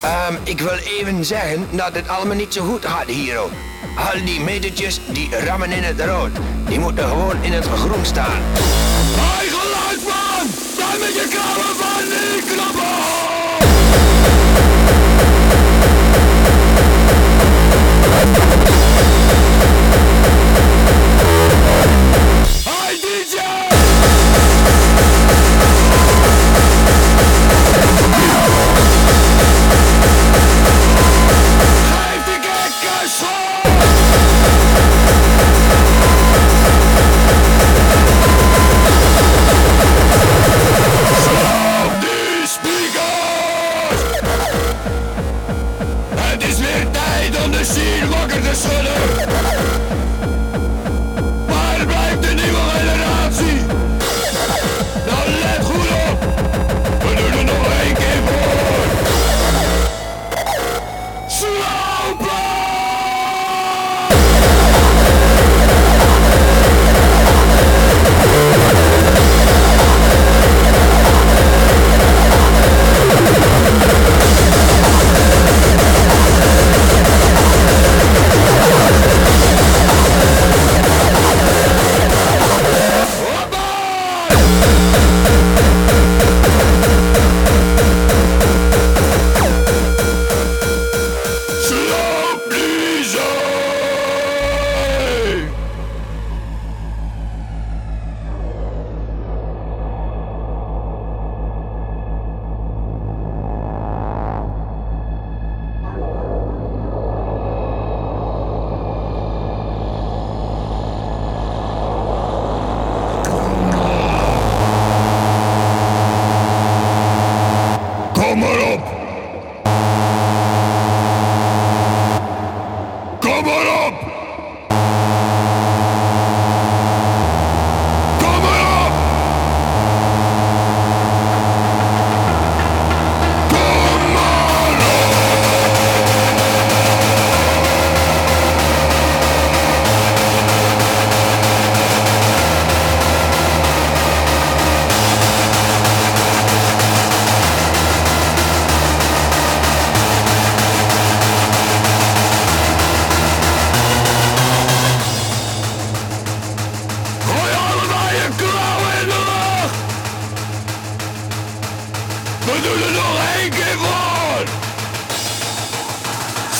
Ehm, ik wil even zeggen dat het allemaal niet zo goed gaat hier. hoor. Al die metertjes die rammen in het rood. Die moeten gewoon in het groen staan. Hoi geluidsman! Met je kamer van die knappen!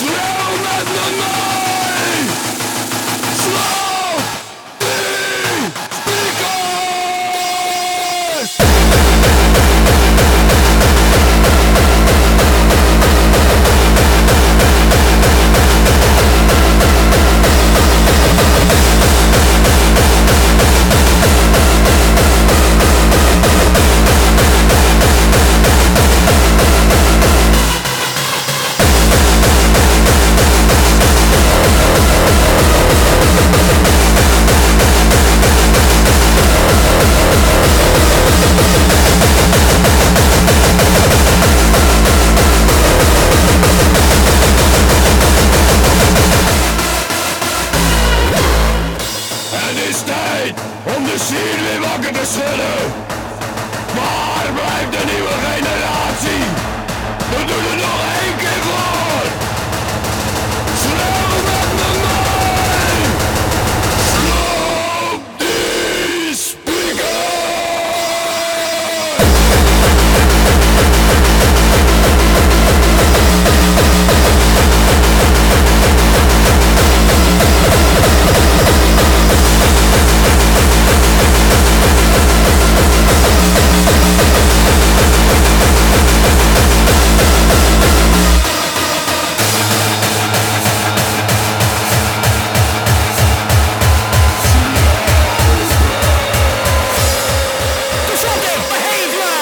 Slow and the night! Slow! is tijd om de ziel weer wakker te schudden. Waar blijft de nieuwe generatie? We doen het nog